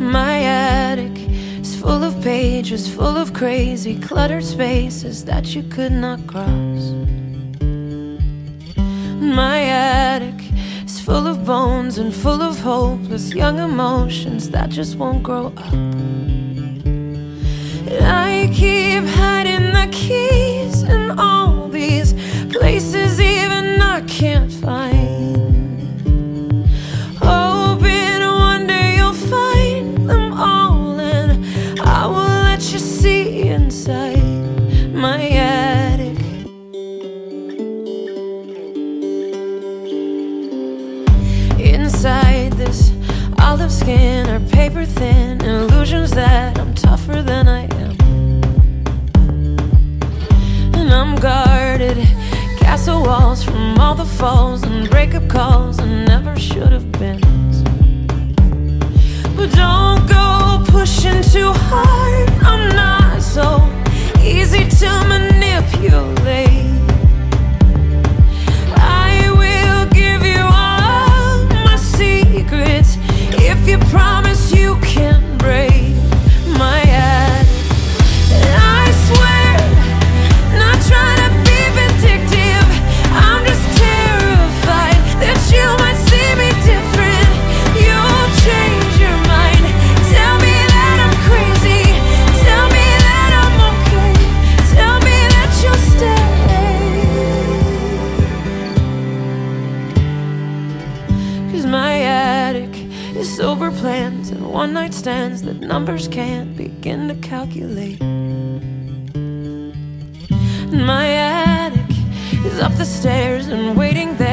My attic is full of pages, full of crazy, cluttered spaces that you could not cross. My attic is full of bones and full of hopeless young emotions that just won't grow up. I keys in all these places, even I can't find. Hoping one day you'll find them all, and I will let you see inside my attic. Inside this olive skin are paper thin illusions that I'm tougher than I am. I'm guarded, castle walls from all the falls and breakup calls and never is sober plans and one night stands that numbers can't begin to calculate. And my attic is up the stairs and waiting there